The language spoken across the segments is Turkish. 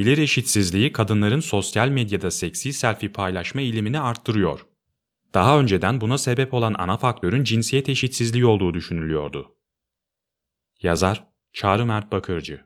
Gelir eşitsizliği kadınların sosyal medyada seksi selfie paylaşma eğilimini arttırıyor. Daha önceden buna sebep olan ana faktörün cinsiyet eşitsizliği olduğu düşünülüyordu. Yazar Çağrı Mert Bakırcı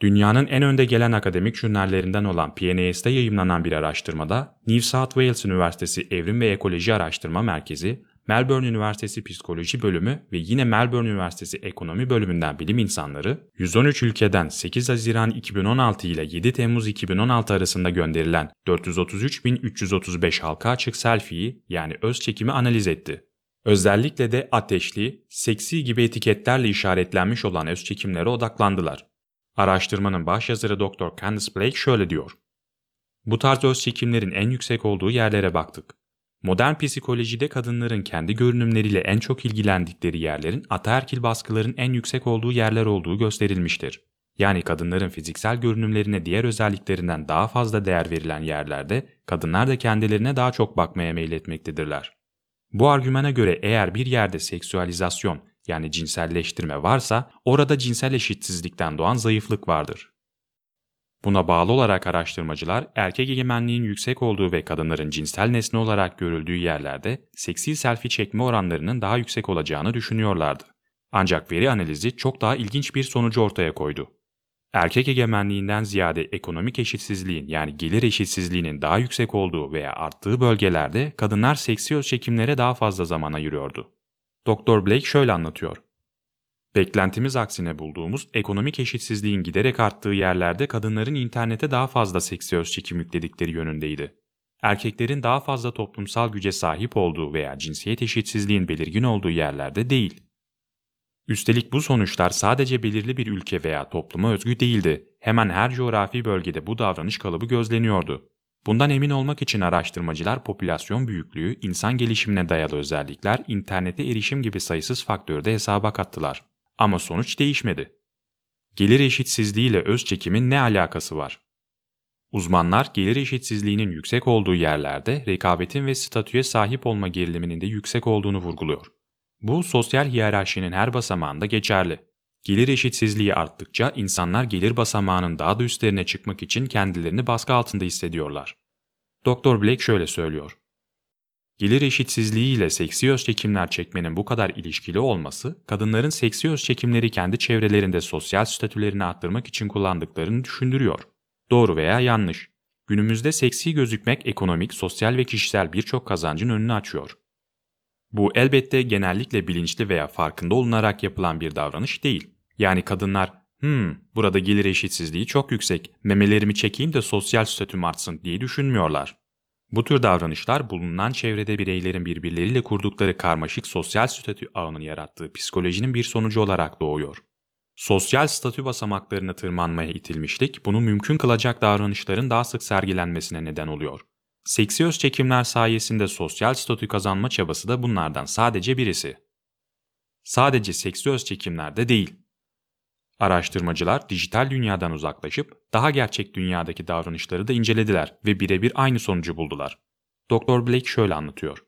Dünyanın en önde gelen akademik jurnallerinden olan PNAS'te yayımlanan bir araştırmada New South Wales Üniversitesi Evrim ve Ekoloji Araştırma Merkezi, Melbourne Üniversitesi Psikoloji Bölümü ve yine Melbourne Üniversitesi Ekonomi Bölümünden bilim insanları 113 ülkeden 8 Haziran 2016 ile 7 Temmuz 2016 arasında gönderilen 433.335 halka açık selfie'yi yani öz çekimi analiz etti. Özellikle de ateşli, seksi gibi etiketlerle işaretlenmiş olan öz çekimlere odaklandılar. Araştırmanın başyazarı Dr. Candice Blake şöyle diyor. Bu tarz öz çekimlerin en yüksek olduğu yerlere baktık. Modern psikolojide kadınların kendi görünümleriyle en çok ilgilendikleri yerlerin ataerkil baskıların en yüksek olduğu yerler olduğu gösterilmiştir. Yani kadınların fiziksel görünümlerine diğer özelliklerinden daha fazla değer verilen yerlerde kadınlar da kendilerine daha çok bakmaya meyletmektedirler. Bu argümana göre eğer bir yerde seksüalizasyon yani cinselleştirme varsa orada cinsel eşitsizlikten doğan zayıflık vardır. Buna bağlı olarak araştırmacılar erkek egemenliğin yüksek olduğu ve kadınların cinsel nesne olarak görüldüğü yerlerde seksi selfie çekme oranlarının daha yüksek olacağını düşünüyorlardı. Ancak veri analizi çok daha ilginç bir sonucu ortaya koydu. Erkek egemenliğinden ziyade ekonomik eşitsizliğin yani gelir eşitsizliğinin daha yüksek olduğu veya arttığı bölgelerde kadınlar seksi öz çekimlere daha fazla zaman ayırıyordu. Dr. Blake şöyle anlatıyor. Beklentimiz aksine bulduğumuz ekonomik eşitsizliğin giderek arttığı yerlerde kadınların internete daha fazla seksi öz çekim yükledikleri yönündeydi. Erkeklerin daha fazla toplumsal güce sahip olduğu veya cinsiyet eşitsizliğin belirgin olduğu yerlerde değil. Üstelik bu sonuçlar sadece belirli bir ülke veya topluma özgü değildi. Hemen her coğrafi bölgede bu davranış kalıbı gözleniyordu. Bundan emin olmak için araştırmacılar popülasyon büyüklüğü, insan gelişimine dayalı özellikler, internete erişim gibi sayısız faktörü de hesaba kattılar. Ama sonuç değişmedi. Gelir eşitsizliği ile öz çekimin ne alakası var? Uzmanlar gelir eşitsizliğinin yüksek olduğu yerlerde rekabetin ve statüye sahip olma geriliminin de yüksek olduğunu vurguluyor. Bu sosyal hiyerarşinin her basamağında geçerli. Gelir eşitsizliği arttıkça insanlar gelir basamağının daha da üstlerine çıkmak için kendilerini baskı altında hissediyorlar. Dr. Blake şöyle söylüyor. Gelir eşitsizliği ile seksi öz çekimler çekmenin bu kadar ilişkili olması, kadınların seksi öz çekimleri kendi çevrelerinde sosyal statülerini arttırmak için kullandıklarını düşündürüyor. Doğru veya yanlış. Günümüzde seksi gözükmek ekonomik, sosyal ve kişisel birçok kazancın önünü açıyor. Bu elbette genellikle bilinçli veya farkında olunarak yapılan bir davranış değil. Yani kadınlar, hmm burada gelir eşitsizliği çok yüksek, memelerimi çekeyim de sosyal statüm artsın diye düşünmüyorlar. Bu tür davranışlar bulunan çevrede bireylerin birbirleriyle kurdukları karmaşık sosyal statü ağının yarattığı psikolojinin bir sonucu olarak doğuyor. Sosyal statü basamaklarını tırmanmaya itilmişlik bunu mümkün kılacak davranışların daha sık sergilenmesine neden oluyor. Seksi öz çekimler sayesinde sosyal statü kazanma çabası da bunlardan sadece birisi. Sadece seksi öz çekimlerde değil. Araştırmacılar dijital dünyadan uzaklaşıp daha gerçek dünyadaki davranışları da incelediler ve birebir aynı sonucu buldular. Dr. Blake şöyle anlatıyor.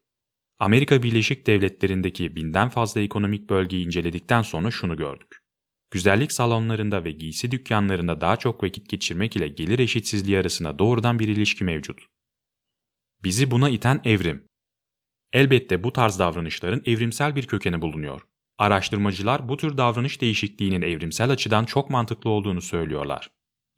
Amerika Birleşik Devletleri'ndeki binden fazla ekonomik bölgeyi inceledikten sonra şunu gördük. Güzellik salonlarında ve giysi dükkanlarında daha çok vakit geçirmek ile gelir eşitsizliği arasında doğrudan bir ilişki mevcut. Bizi buna iten evrim. Elbette bu tarz davranışların evrimsel bir kökeni bulunuyor. Araştırmacılar bu tür davranış değişikliğinin evrimsel açıdan çok mantıklı olduğunu söylüyorlar.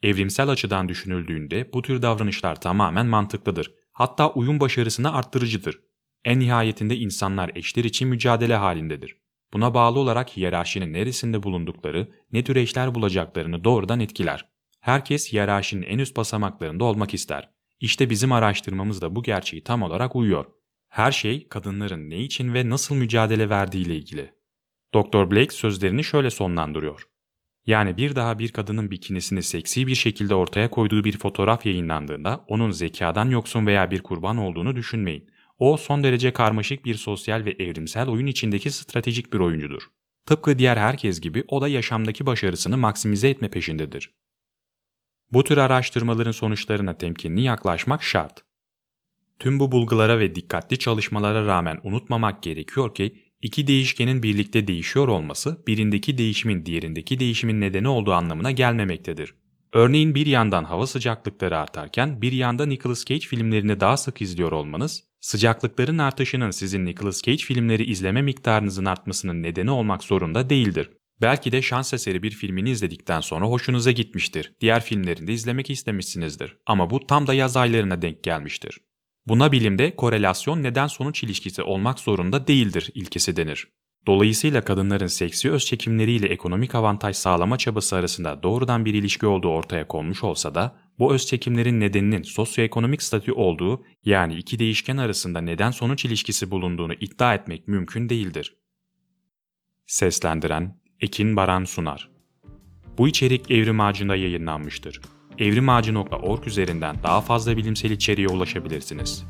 Evrimsel açıdan düşünüldüğünde bu tür davranışlar tamamen mantıklıdır. Hatta uyum başarısını arttırıcıdır. En nihayetinde insanlar eşler için mücadele halindedir. Buna bağlı olarak hiyerarşinin neresinde bulundukları, ne tür eşler bulacaklarını doğrudan etkiler. Herkes hiyerarşinin en üst basamaklarında olmak ister. İşte bizim araştırmamız da bu gerçeği tam olarak uyuyor. Her şey kadınların ne için ve nasıl mücadele verdiğiyle ilgili. Dr. Blake sözlerini şöyle sonlandırıyor. Yani bir daha bir kadının bikinisini seksi bir şekilde ortaya koyduğu bir fotoğraf yayınlandığında onun zekadan yoksun veya bir kurban olduğunu düşünmeyin. O son derece karmaşık bir sosyal ve evrimsel oyun içindeki stratejik bir oyuncudur. Tıpkı diğer herkes gibi o da yaşamdaki başarısını maksimize etme peşindedir. Bu tür araştırmaların sonuçlarına temkinli yaklaşmak şart. Tüm bu bulgulara ve dikkatli çalışmalara rağmen unutmamak gerekiyor ki İki değişkenin birlikte değişiyor olması birindeki değişimin diğerindeki değişimin nedeni olduğu anlamına gelmemektedir. Örneğin bir yandan hava sıcaklıkları artarken bir yanda Nicolas Cage filmlerini daha sık izliyor olmanız, sıcaklıkların artışının sizin Nicolas Cage filmleri izleme miktarınızın artmasının nedeni olmak zorunda değildir. Belki de şans eseri bir filmini izledikten sonra hoşunuza gitmiştir. Diğer filmlerini de izlemek istemişsinizdir. Ama bu tam da yaz aylarına denk gelmiştir. Buna bilimde korelasyon neden-sonuç ilişkisi olmak zorunda değildir ilkesi denir. Dolayısıyla kadınların seksi öz çekimleriyle ekonomik avantaj sağlama çabası arasında doğrudan bir ilişki olduğu ortaya konmuş olsa da bu öz çekimlerin nedeninin sosyoekonomik statü olduğu yani iki değişken arasında neden-sonuç ilişkisi bulunduğunu iddia etmek mümkün değildir. Seslendiren Ekin Baran Sunar Bu içerik Evrim Ağacı'nda yayınlanmıştır. evrimağacı.org üzerinden daha fazla bilimsel içeriğe ulaşabilirsiniz.